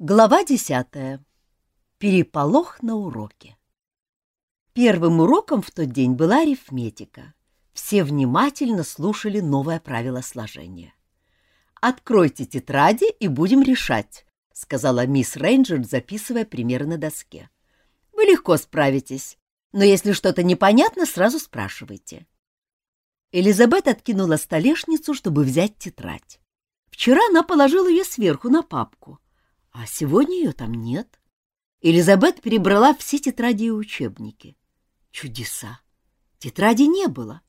Глава десятая. Переполох на уроке. Первым уроком в тот день была арифметика. Все внимательно слушали новое правило сложения. «Откройте тетради и будем решать», — сказала мисс Рейнджер, записывая примеры на доске. «Вы легко справитесь, но если что-то непонятно, сразу спрашивайте». Элизабет откинула столешницу, чтобы взять тетрадь. Вчера она положила ее сверху на папку — а сегодня ее там нет. Элизабет перебрала все тетради и учебники. Чудеса! Тетради не было.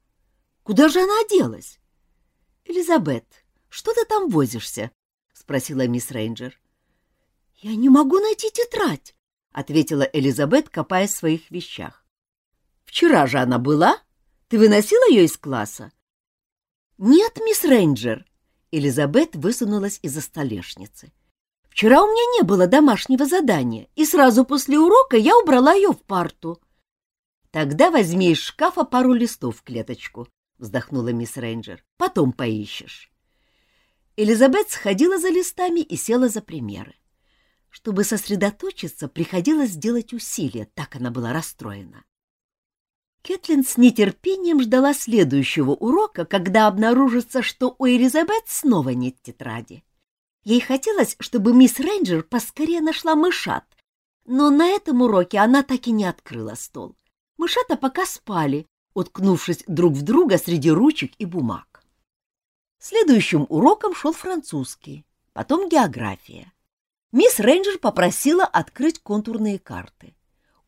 Куда же она оделась? — Элизабет, что ты там возишься? — спросила мисс Рейнджер. — Я не могу найти тетрадь, — ответила Элизабет, копая в своих вещах. — Вчера же она была? Ты выносила ее из класса? — Нет, мисс Рейнджер. Элизабет высунулась из-за столешницы. Вчера у меня не было домашнего задания, и сразу после урока я убрала ее в парту. — Тогда возьми из шкафа пару листов в клеточку, — вздохнула мисс Рейнджер. — Потом поищешь. Элизабет сходила за листами и села за примеры. Чтобы сосредоточиться, приходилось сделать усилия, так она была расстроена. Кэтлин с нетерпением ждала следующего урока, когда обнаружится, что у Элизабет снова нет тетради. Ей хотелось, чтобы мисс Рейнджер поскорее нашла мышат, но на этом уроке она так и не открыла стол. Мышата пока спали, уткнувшись друг в друга среди ручек и бумаг. Следующим уроком шел французский, потом география. Мисс Рейнджер попросила открыть контурные карты.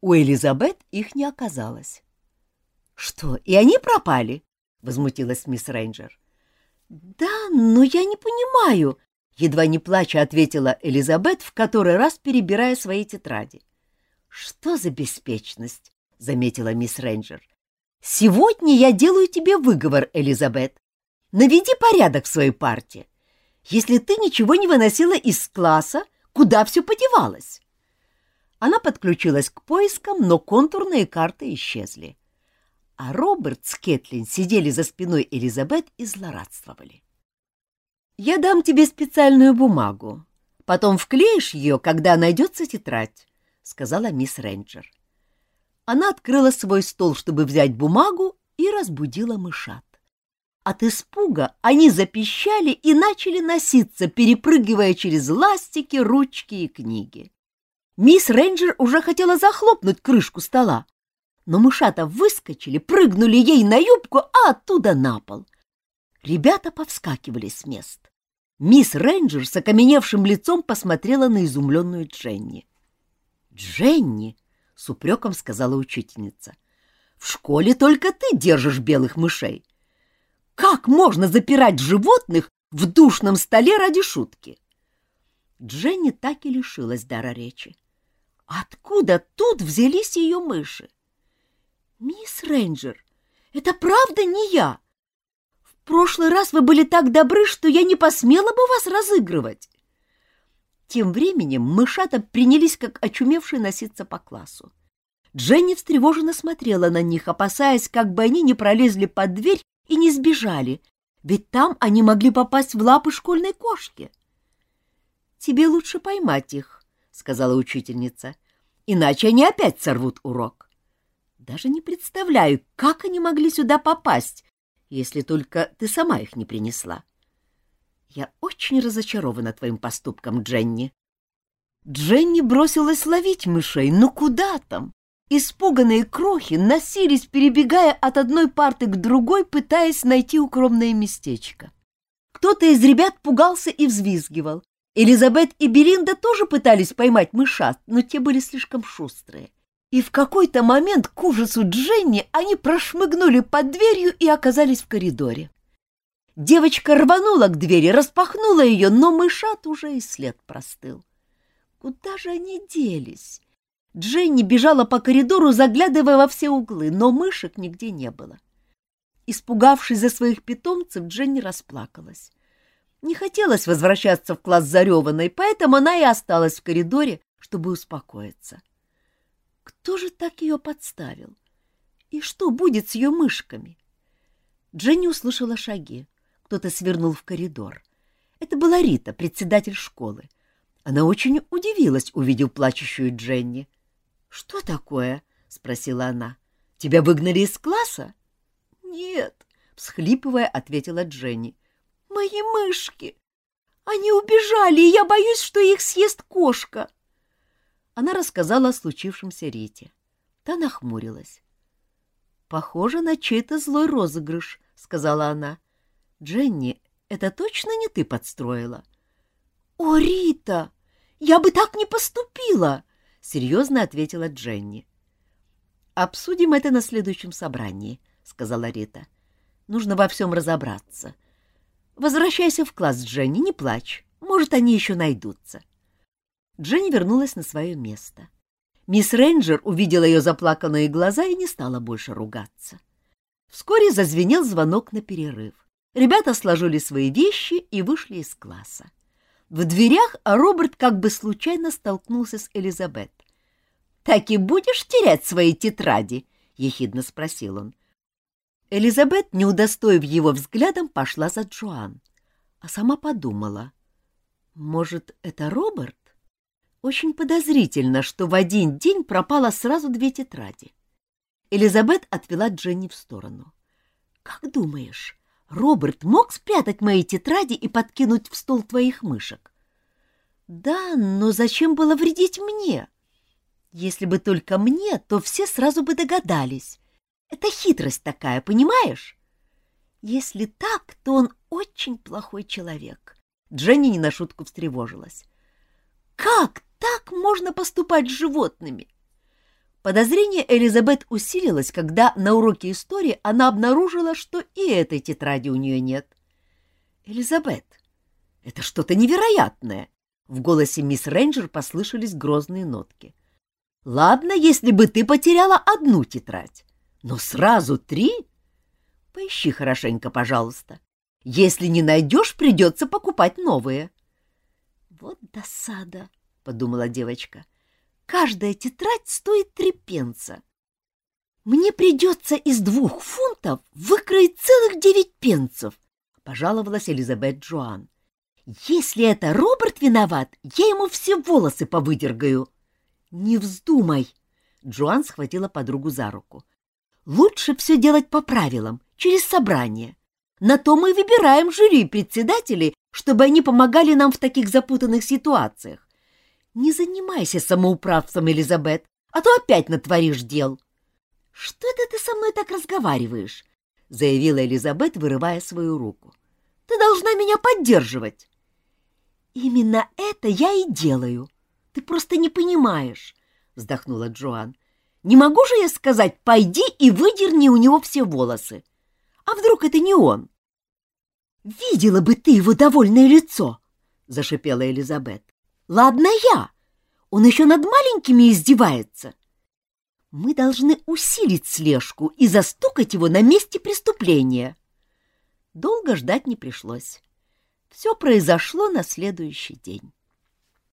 У Элизабет их не оказалось. — Что, и они пропали? — возмутилась мисс Рейнджер. — Да, но я не понимаю, Едва не плача ответила Элизабет, в который раз перебирая свои тетради. «Что за беспечность?» — заметила мисс Рейнджер. «Сегодня я делаю тебе выговор, Элизабет. Наведи порядок в своей партии. Если ты ничего не выносила из класса, куда все подевалось?» Она подключилась к поискам, но контурные карты исчезли. А Роберт с Кэтлин сидели за спиной Элизабет и злорадствовали. Я дам тебе специальную бумагу. Потом вклеишь ее, когда найдется тетрадь, — сказала мисс Рейнджер. Она открыла свой стол, чтобы взять бумагу, и разбудила мышат. От испуга они запищали и начали носиться, перепрыгивая через ластики, ручки и книги. Мисс Рейнджер уже хотела захлопнуть крышку стола, но мышата выскочили, прыгнули ей на юбку, а оттуда на пол. Ребята повскакивали с мест. Мисс Рейнджер с окаменевшим лицом посмотрела на изумленную Дженни. «Дженни!» — с упреком сказала учительница. «В школе только ты держишь белых мышей. Как можно запирать животных в душном столе ради шутки?» Дженни так и лишилась дара речи. Откуда тут взялись ее мыши? «Мисс Рейнджер, это правда не я!» Прошлый раз вы были так добры, что я не посмела бы вас разыгрывать. Тем временем мышата принялись, как очумевшие, носиться по классу. Дженни встревоженно смотрела на них, опасаясь, как бы они не пролезли под дверь и не сбежали, ведь там они могли попасть в лапы школьной кошки. — Тебе лучше поймать их, — сказала учительница, — иначе они опять сорвут урок. Даже не представляю, как они могли сюда попасть, если только ты сама их не принесла. Я очень разочарована твоим поступком, Дженни. Дженни бросилась ловить мышей, но куда там? Испуганные крохи носились, перебегая от одной парты к другой, пытаясь найти укромное местечко. Кто-то из ребят пугался и взвизгивал. Элизабет и Белинда тоже пытались поймать мышат, но те были слишком шустрые и в какой-то момент к ужасу Дженни они прошмыгнули под дверью и оказались в коридоре. Девочка рванула к двери, распахнула ее, но мышат уже и след простыл. Куда же они делись? Дженни бежала по коридору, заглядывая во все углы, но мышек нигде не было. Испугавшись за своих питомцев, Дженни расплакалась. Не хотелось возвращаться в класс зареванной, поэтому она и осталась в коридоре, чтобы успокоиться. — кто же так ее подставил? И что будет с ее мышками? Дженни услышала шаги. Кто-то свернул в коридор. Это была Рита, председатель школы. Она очень удивилась, увидев плачущую Дженни. «Что такое?» — спросила она. «Тебя выгнали из класса?» «Нет», — всхлипывая, ответила Дженни. «Мои мышки! Они убежали, и я боюсь, что их съест кошка!» Она рассказала о случившемся Рите. Та нахмурилась. «Похоже на чей-то злой розыгрыш», — сказала она. «Дженни, это точно не ты подстроила?» «О, Рита! Я бы так не поступила!» — серьезно ответила Дженни. «Обсудим это на следующем собрании», — сказала Рита. «Нужно во всем разобраться. Возвращайся в класс, Дженни, не плачь. Может, они еще найдутся». Дженни вернулась на свое место. Мисс Рейнджер увидела ее заплаканные глаза и не стала больше ругаться. Вскоре зазвенел звонок на перерыв. Ребята сложили свои вещи и вышли из класса. В дверях Роберт как бы случайно столкнулся с Элизабет. «Так и будешь терять свои тетради?» — ехидно спросил он. Элизабет, не удостоив его взглядом, пошла за Джоан, а сама подумала. «Может, это Роберт?» Очень подозрительно, что в один день пропало сразу две тетради. Элизабет отвела Дженни в сторону. «Как думаешь, Роберт мог спрятать мои тетради и подкинуть в стол твоих мышек?» «Да, но зачем было вредить мне? Если бы только мне, то все сразу бы догадались. Это хитрость такая, понимаешь? Если так, то он очень плохой человек». Дженни не на шутку встревожилась. «Как так можно поступать с животными? Подозрение Элизабет усилилось, когда на уроке истории она обнаружила, что и этой тетради у нее нет. «Элизабет, это что-то невероятное!» В голосе мисс Рейнджер послышались грозные нотки. «Ладно, если бы ты потеряла одну тетрадь, но сразу три? Поищи хорошенько, пожалуйста. Если не найдешь, придется покупать новые». «Вот досада!» — подумала девочка. «Каждая тетрадь стоит три пенса. Мне придется из двух фунтов выкроить целых девять пенсов», — пожаловалась Элизабет Джоан. «Если это Роберт виноват, я ему все волосы повыдергаю». «Не вздумай!» — Джоан схватила подругу за руку. «Лучше все делать по правилам, через собрание. На то мы выбираем жюри председателей, чтобы они помогали нам в таких запутанных ситуациях. Не занимайся самоуправством, Элизабет, а то опять натворишь дел. — Что это ты со мной так разговариваешь? — заявила Элизабет, вырывая свою руку. — Ты должна меня поддерживать. — Именно это я и делаю. Ты просто не понимаешь, — вздохнула Джоан. — Не могу же я сказать, пойди и выдерни у него все волосы. А вдруг это не он? — Видела бы ты его довольное лицо, — зашипела Элизабет. Ладно я. Он еще над маленькими издевается. Мы должны усилить слежку и застукать его на месте преступления. Долго ждать не пришлось. Все произошло на следующий день.